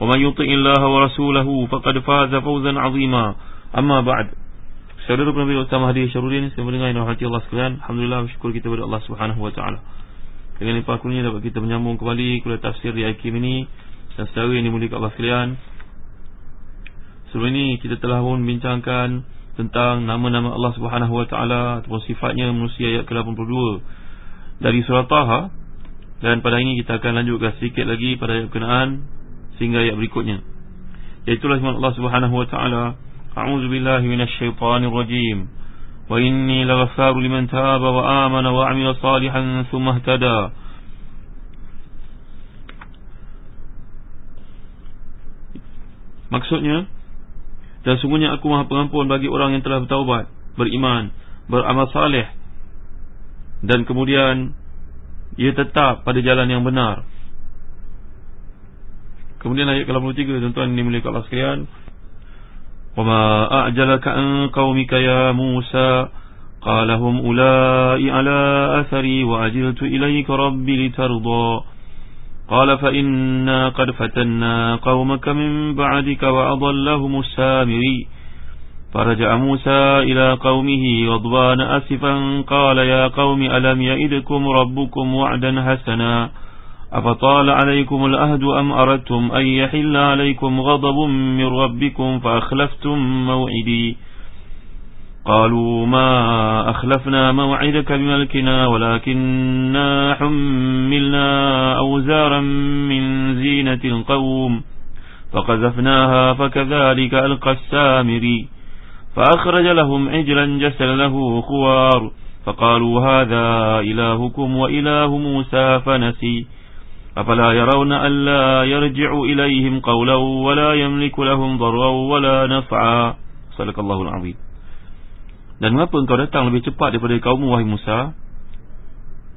ومن يطع الله ورسوله فقد فاز فوزا عظيما أما بعد Saudara Nabi Utama Hadi Syarudin Saya mendengar yang rahmati Allah sekalian Alhamdulillah bersyukur kita kepada Allah Subhanahu Wa Taala. Dengan limpah kurnia dapat kita menyambung kembali Kuliah tafsir di Aikim ini Dan secara yang dimulikan Allah sekalian Sebelum ini kita telah pun bincangkan Tentang nama-nama Allah Subhanahu Wa Taala Ataupun sifatnya manusia ayat ke-82 Dari surah Taha Dan pada ini kita akan lanjutkan sedikit lagi pada ayat kenaan sehingga ayat berikutnya. Iaitulah firman Allah Subhanahu wa taala A'udzu billahi minasyaitonir rajim. Wa inni laghaffaru liman taba wa amana wa 'amila salihan thumma ihtada. Maksudnya dan sungguhnya aku Maha Pengampun bagi orang yang telah bertaubat, beriman, beramal saleh dan kemudian ia tetap pada jalan yang benar. Kemudian ayat ke-83 tuan-tuan dimulai Allah sekalian. Wa ma a'jalaka an qaumika ya Musa qala hum ulai ala athari wa ajiltu ilayka rabbi litarda. Qala fa inna qad fatanna qaumaka min ba'dika wa adallahum as-samiri. فرجع موسى إلى قومه غضبان أسفا قال يا قوم ألم يئدكم ربكم وعدا حسنا أفطال عليكم الأهد أم أردتم أن يحل عليكم غضب من ربكم فأخلفتم موعدي؟ قالوا ما أخلفنا موعدك بملكنا ولكننا حملنا أوزارا من زينة القوم فقذفناها فكذلك ألقى السامري فأخرج لهم عجلا جسل له خوار فقالوا هذا إلهكم وإله موسى فنسي. أفلا يرون ألا يرجع إليهم قولا ولا يملك لهم ضرا ولا نفعا صدق الله العظيم Dan mengapa engkau datang lebih cepat daripada kaummu wahai Musa?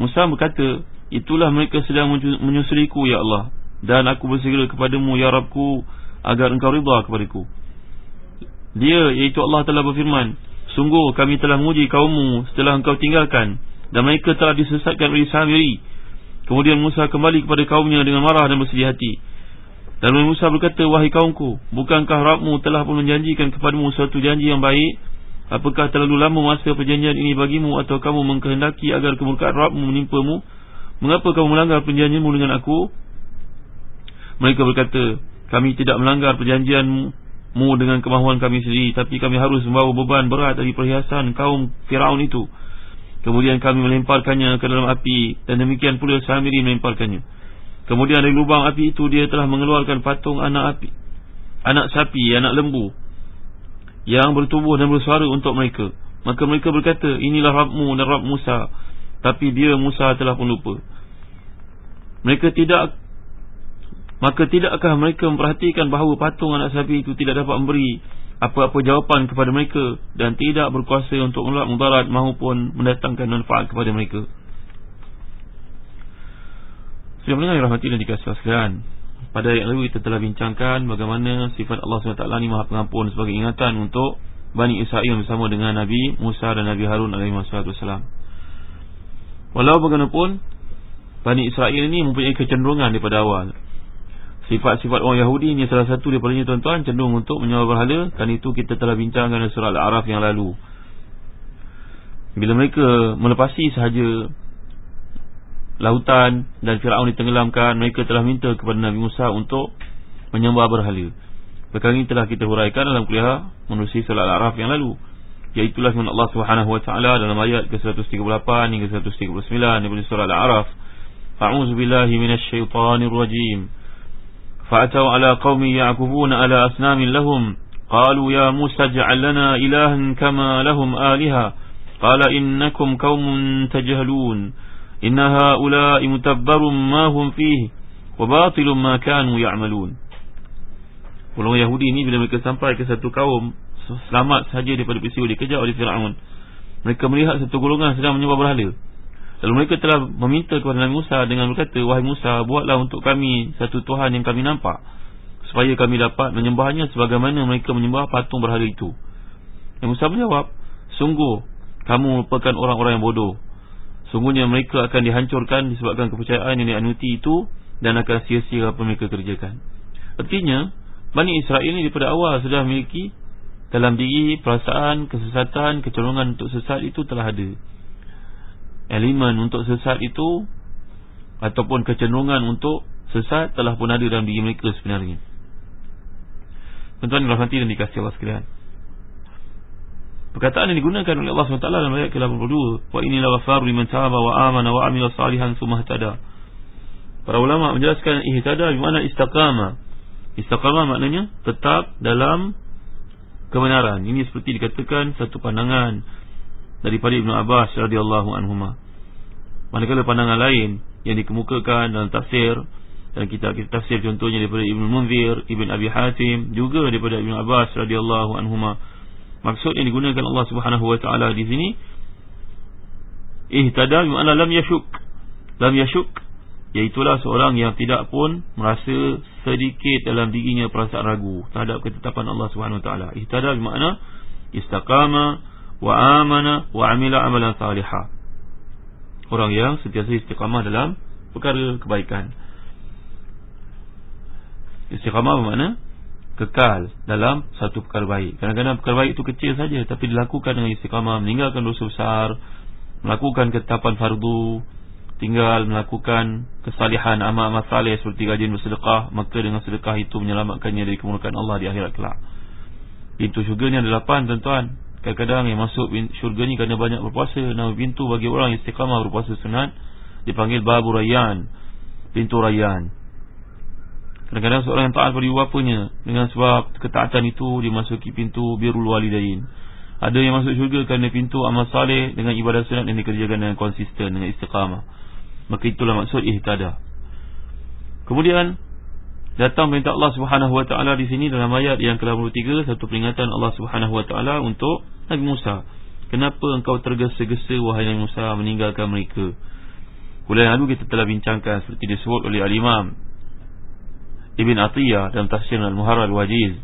Musa berkata, itulah mereka sedang menyusuriku ya Allah dan aku bersegera kepadamu ya Rabbku agar engkau ridha kepadaku. Dia iaitu Allah telah berfirman, sungguh kami telah menguji kaummu setelah engkau tinggalkan dan mereka telah disesatkan oleh Samiri Kemudian Musa kembali kepada kaumnya dengan marah dan bersedih hati. Dan Musa berkata, Wahai kaumku, bukankah Rabmu telah pun menjanjikan kepadamu suatu janji yang baik? Apakah terlalu lama masa perjanjian ini bagimu atau kamu mengkehendaki agar kemurkaan Rabmu menimpamu? Mengapa kamu melanggar perjanjianmu dengan aku? Mereka berkata, kami tidak melanggar perjanjianmu dengan kemahuan kami sendiri, tapi kami harus membawa beban berat dari perhiasan kaum Firaun itu. Kemudian kami melemparkannya ke dalam api Dan demikian pula Samiri melemparkannya. Kemudian dari lubang api itu Dia telah mengeluarkan patung anak api Anak sapi, anak lembu Yang bertubuh dan bersuara untuk mereka. Maka mereka berkata Inilah Rabmu dan Rab Musa. Tapi dia Musa telah pun lupa. Mereka tidak Maka tidakkah mereka memperhatikan bahawa patung anak sapi itu Tidak dapat memberi apa-apa jawapan kepada mereka dan tidak berkuasa untuk menolak mudarat maupun mendatangkan manfaat kepada mereka. Sudah mendengar rahmat dan dikasih sekalian. Pada ayat lalu kita telah bincangkan bagaimana sifat Allah SWT ini maha pengampun sebagai ingatan untuk Bani Israel bersama dengan Nabi Musa dan Nabi Harun AS. Walau bagaimanapun, Bani Israel ini mempunyai kecenderungan daripada awal Sifat-sifat orang Yahudi ini salah satu daripadanya tuan-tuan cenderung untuk menyembah berhala kan itu kita telah bincangkan dalam surah Al-A'raf yang lalu. Bila mereka melepasi sahaja lautan dan Firaun ditenggelamkan, mereka telah minta kepada Nabi Musa untuk menyembah berhala. Perkara ini telah kita huraikan dalam kuliah menerusi surah Al-A'raf yang lalu. Iaitulah firman Allah Subhanahu wa taala dalam ayat ke-138 hingga 139 daripada surah Al-A'raf. A'udzu billahi minasy syaithanir rajim. Ala qaumi ya'kufuna ala asnamin lahum qalu ya Musa ij'al lana ilahan kama lahum aliha qala innakum qaumun tajhalun inna ha'ula'i mutabbarun ma hum fihi wa batilun ma kanu ya'malun Orang Yahudi ini bila mereka sampai ke satu kaum Selamat saja daripada peristiwa dikejar oleh Fir'aun. Mereka melihat satu golongan sedang menyembah berhala Lalu mereka telah meminta kepada Nabi Musa dengan berkata Wahai Musa buatlah untuk kami satu Tuhan yang kami nampak Supaya kami dapat menyembahnya sebagaimana mereka menyembah patung berhala itu. Nabi Musa menjawab Sungguh kamu merupakan orang-orang yang bodoh. Sungguhnya mereka akan dihancurkan disebabkan kepercayaan yang dianuti itu Dan akan sia-sia apa mereka kerjakan. Artinya Bani Israel ini daripada awal sudah memiliki dalam diri perasaan kesesatan, kecenderungan untuk sesat itu telah ada. Elemen untuk sesat itu ataupun kecenderungan untuk sesat telah pun ada dalam diri mereka sebenarnya. Tuan-tuan dan dan dikasih Allah sekalian. Perkataan yang digunakan oleh Allah SWT dalam ayat ke-82 Wa inilah ghafaru liman taba wa amana wa amila salihan sumah tada Para ulama menjelaskan ihtada bermakna istiqamah Istiqamah maknanya tetap dalam kebenaran. Ini seperti dikatakan satu pandangan daripada Ibn Abbas radhiyallahu anhuma. Manakala pandangan lain yang dikemukakan dalam tafsir dan kita kita tafsir contohnya daripada Ibn Munzir, Ibn Abi Hatim juga daripada Ibn Abbas radhiyallahu anhuma. Maksud yang digunakan Allah Subhanahu wa taala di sini ihtada makna lam yashuk. Lam yashuk Iaitulah seorang yang tidak pun merasa sedikit dalam dirinya perasaan ragu terhadap ketetapan Allah SWT Ihtada bermakna istaqama wa amana wa amila amalan salihah Orang yang sentiasa istiqamah dalam perkara kebaikan. Istiqamah bermakna kekal dalam satu perkara baik. Kadang-kadang perkara baik itu kecil saja tapi dilakukan dengan istiqamah Meninggalkan dosa besar Melakukan ketetapan fardu tinggal melakukan kesalihan amal-amal saleh seperti rajin bersedekah maka dengan sedekah itu menyelamatkannya dari kemurkaan Allah di akhirat kelak. Pintu syurga ni ada lapan tuan-tuan kadang-kadang yang masuk syurga ni kerana banyak berpuasa nama pintu bagi orang yang istiqamah berpuasa sunat dipanggil babu rayyan pintu rayyan. Kadang-kadang seorang yang taat pada ibu bapanya dengan sebab ketaatan itu dimasuki pintu birul walidain. Ada yang masuk syurga kerana pintu amal saleh dengan ibadah sunat yang dikerjakan dengan konsisten dengan istiqamah. Maka itulah maksud ihtada Kemudian Datang perintah Allah subhanahu wa ta'ala di sini Dalam ayat yang ke-83 Satu peringatan Allah subhanahu wa ta'ala Untuk Nabi Musa. Kenapa engkau tergesa-gesa Wahai Nabi Musa meninggalkan mereka? Kuliah lalu kita telah bincangkan Seperti disebut oleh Al-Imam Ibn Atiyah dalam tafsir Al-Muharrar Al-Wajiz.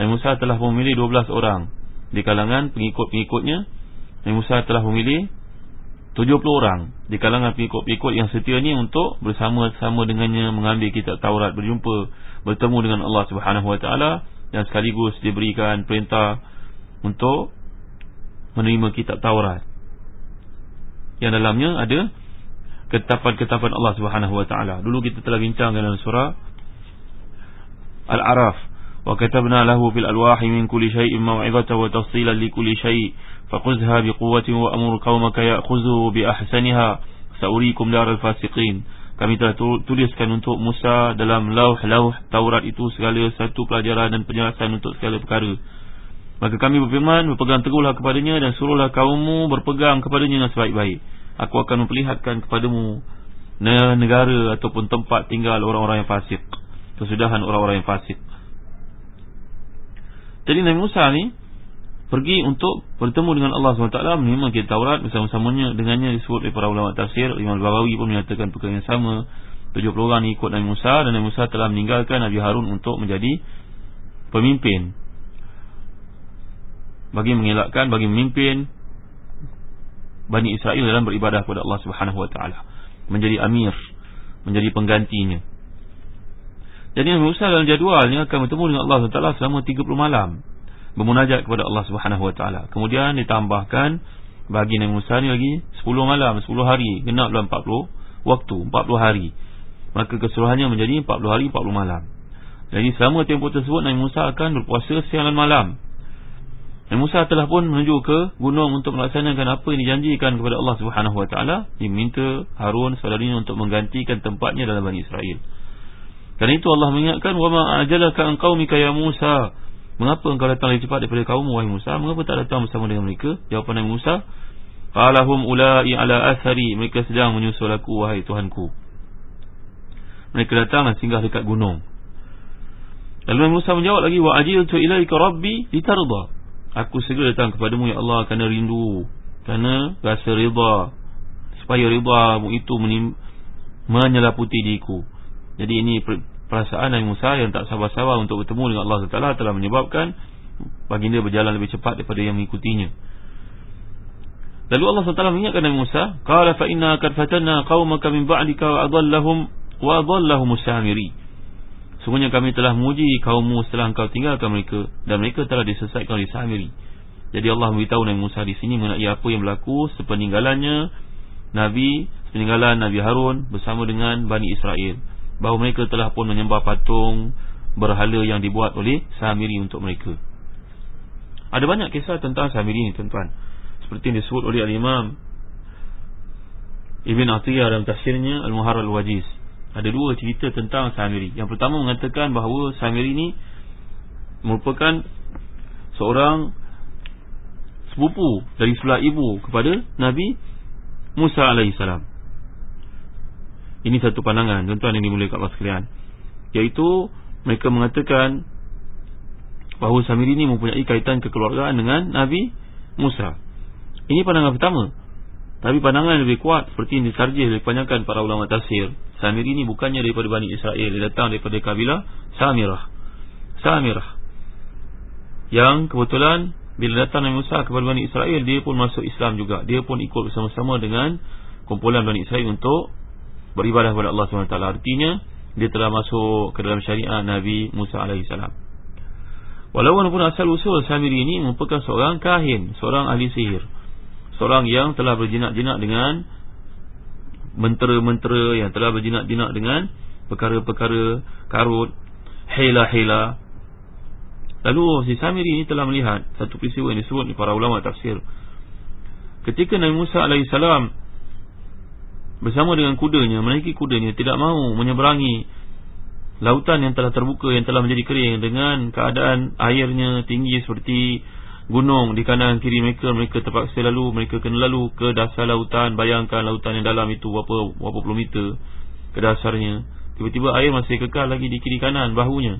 Nabi Musa telah memilih 12 orang. Di kalangan pengikut-pengikutnya Nabi Musa telah memilih 70 orang di kalangan pengikut-pengikut yang setia ni untuk bersama-sama dengannya mengambil kitab Taurat berjumpa bertemu dengan Allah Subhanahu Wa Taala dan sekaligus diberikan perintah untuk menerima kitab Taurat yang dalamnya ada ketetapan-ketetapan Allah Subhanahu Wa Taala. Dulu kita telah bincang dalam surah Al-A'raf wa katabna lahu fil alwahi min kulli shay'in maw'izatan wa tafsilan li kulli shay'in فخذها بقوة وأمر قومك يأخذوا بأحسنها سأريكم دار الفاسقين kami telah tuliskan untuk Musa dalam lauh-lauh Taurat itu segala satu pelajaran dan penjelasan untuk segala perkara. Maka kami berfirman, berpegang teguhlah kepadanya dan suruhlah kaummu berpegang kepadanya dengan sebaik-baik. Aku akan memperlihatkan kepadamu negara ataupun tempat tinggal orang-orang yang fasik. Kesudahan orang-orang yang fasik. Jadi Nabi Musa ni pergi untuk bertemu dengan Allah SWT menerima kitab Taurat bersama-samanya. Dengannya disebut oleh para ulama tafsir Imam Al-Bawawi pun menyatakan perkara yang sama. 70 orang ikut Nabi Musa dan Nabi Musa telah meninggalkan Nabi Harun untuk menjadi pemimpin. Bagi mengelakkan bagi memimpin Bani Israel dalam beribadah kepada Allah Subhanahu Wa Taala. Menjadi amir menjadi penggantinya jadi Musa dalam jadualnya akan bertemu dengan Allah SWT selama 30 malam bermunajat kepada Allah Taala. Kemudian ditambahkan bagi Nabi Musa ni lagi 10 malam, 10 hari, genap dalam 40 waktu, 40 hari. Maka keseluruhannya menjadi 40 hari, 40 malam. Jadi selama tempoh tersebut Nabi Musa akan berpuasa siang dan malam Nabi Musa telah pun menuju ke gunung untuk melaksanakan apa yang dijanjikan kepada Allah Taala. Dia minta Harun saudaranya untuk menggantikan tempatnya dalam Bani Israel. Karena itu Allah mengingatkan wa ma ajalaka an qaumika ya Musa. Mengapa engkau datang lebih cepat daripada kaum wahai Musa? Mengapa tak datang bersama dengan mereka? Jawapan Nabi Musa, qalahum ulai ala athari. Mereka sedang menyusul aku wahai Tuhanku. Mereka datang dan singgah dekat gunung. Lalu Nabi Musa menjawab lagi wa ajiltu ilaika rabbi litarda. Aku segera datang kepadamu ya Allah kerana rindu Kerana rasa rida Supaya rida itu menyelaputi diriku Jadi ini perasaan Nabi Musa yang tak sabar-sabar untuk bertemu dengan Allah SWT Telah menyebabkan baginda berjalan lebih cepat daripada yang mengikutinya. Lalu Allah SWT mengingatkan Nabi Musa Qala fa inna kad fatanna qawmaka min ba'dika wa adallahum wa adallahum usamiri Sungguhnya kami telah menguji kaummu setelah engkau tinggalkan mereka Dan mereka telah disesatkan oleh Samiri. Jadi Allah beritahu Nabi Musa di sini mengenai apa yang berlaku Sepeninggalannya Nabi Sepeninggalan Nabi Harun bersama dengan Bani Israel Bahawa mereka telah pun menyembah patung Berhala yang dibuat oleh Samiri untuk mereka. Ada banyak kisah tentang Samiri ini tuan-tuan. Seperti yang disebut oleh Al-Imam Ibn Atiyah dalam tafsirnya Al-Muhar Al-Wajiz. Ada dua cerita tentang Samiri. Yang pertama mengatakan bahawa Samiri ini Merupakan Seorang Sepupu dari sebelah ibu kepada Nabi Musa AS Ini satu pandangan Tuan-tuan yang dimulai kat Allah sekalian. Iaitu Mereka mengatakan Bahawa Samiri ini mempunyai kaitan kekeluargaan dengan Nabi Musa. Ini pandangan pertama. Tapi pandangan yang lebih kuat Seperti yang disarjih oleh kebanyakan para ulama tafsir Samir ini bukannya daripada Bani Israel Dia datang daripada kabilah Samirah. Samirah. Yang kebetulan Bila datang Nabi Musa kepada Bani Israel Dia pun masuk Islam juga. Dia pun ikut bersama-sama dengan Kumpulan Bani Israel untuk Beribadah kepada Allah SWT Artinya Dia telah masuk ke dalam syariah Nabi Musa AS Walaupun asal usul Samir ini Merupakan seorang kahin Seorang ahli sihir Seorang yang telah berjinak-jinak dengan mentera-mentera yang telah berjinak-jinak dengan perkara-perkara karut, hela-hela. Lalu si Samiri ini telah melihat satu peristiwa yang disebut oleh para ulama tafsir. Ketika Nabi Musa AS bersama dengan kudanya, menaiki kudanya tidak mahu menyeberangi lautan yang telah terbuka, yang telah menjadi kering dengan keadaan airnya tinggi seperti gunung di kanan kiri mereka. Mereka terpaksa lalu mereka kena lalu ke dasar lautan. Bayangkan lautan yang dalam itu berapa berapa puluh meter ke dasarnya. Tiba-tiba air masih kekal lagi di kiri kanan bahunya.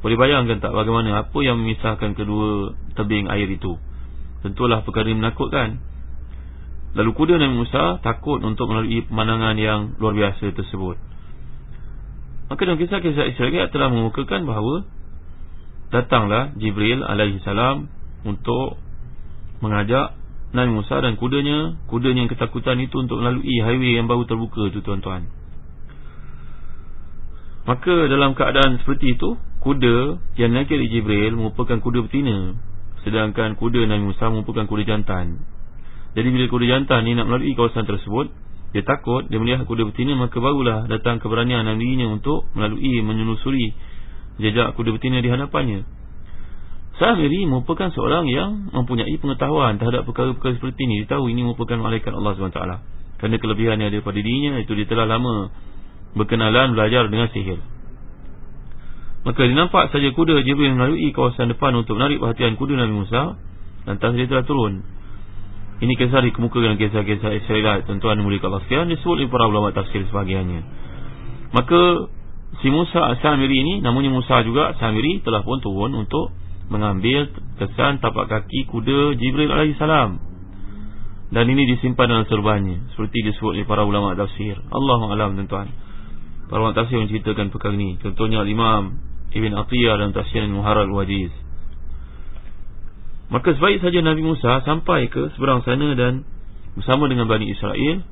Boleh bayangkan tak bagaimana? Apa yang memisahkan kedua tebing air itu? Tentulah perkara menakutkan lalu kuda Nabi Musa takut untuk melalui pemandangan yang luar biasa tersebut. Maka dalam kisah-kisah Israel telah mengukakan bahawa datanglah Jibril alaihi salam untuk mengajak Nabi Musa dan kudanya kudanya yang ketakutan itu untuk melalui highway yang baru terbuka itu tuan-tuan. Maka dalam keadaan seperti itu kuda yang naik Jibril merupakan kuda betina sedangkan kuda Nabi Musa merupakan kuda jantan jadi bila kuda jantan ni nak melalui kawasan tersebut dia takut dia melihat kuda betina maka barulah datang keberanian Nabi nya untuk melalui menyusuri jejak kuda betina di hadapannya Samiri merupakan seorang yang mempunyai pengetahuan terhadap perkara-perkara seperti ini. Dia tahu ini merupakan malaikat Allah SWT. Kerana kelebihan yang ada pada dirinya, itu dia telah lama berkenalan belajar dengan sihir. Maka dia nampak saja kuda Jibril melalui kawasan depan untuk menarik perhatian kuda Nabi Musa. Lantas dia telah turun. Ini kisah dikemukakan kisah-kisah Israel. Tuan-tuan mulia Allah sekalian. Disebut oleh para ulama tafsir sebagiannya. Maka si Musa Samiri ini, namanya Musa juga, Samiri telah pun turun untuk mengambil kesan tapak kaki kuda Jibril AS dan ini disimpan dalam serbannya seperti disebut oleh para ulama tafsir Allahu alam tuan-tuan para ulama tafsir menceritakan perkara ini contohnya Imam Ibn Atiyah dalam tafsir Muharrar Wajiz maka sebaik saja Nabi Musa sampai ke seberang sana dan bersama dengan Bani Israel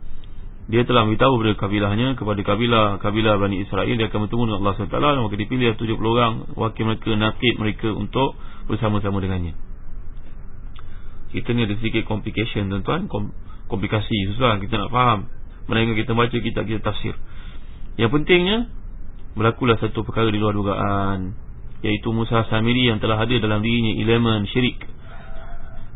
dia telah memberitahu kepada kabilahnya kepada kabilah kabilah Bani Israel dia akan bertemu dengan Allah SWT maka dipilih 70 orang wakil mereka nakib mereka untuk bersama-sama dengannya. Kita ni ada sedikit complication tuan-tuan. Komplikasi susah kita nak faham. Yang kita baca kita kita tafsir. Yang pentingnya berlakulah satu perkara di luar dugaan Iaitu Musa Samiri yang telah ada dalam dirinya elemen syirik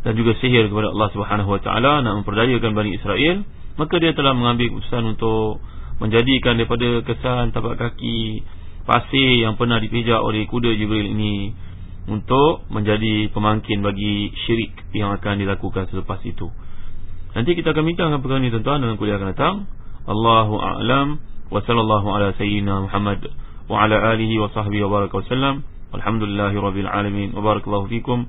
Dan juga sihir kepada Allah SWT Nak memperdayakan Bani Israel Maka dia telah mengambil keputusan untuk Menjadikan daripada kesan tapak kaki Pasir yang pernah dipijak oleh kuda Jibril ini Untuk menjadi pemangkin bagi syirik Yang akan dilakukan selepas itu. Nanti kita akan bincangkan perkara ini tuan-tuan dalam kuliah akan datang. Allahu a'lam. Wa sallallahu ala sayyidina Muhammad wa ala alihi wa sahbihi wa baraka walhamdulillahi rabbil alamin. Wa barakallahu fikum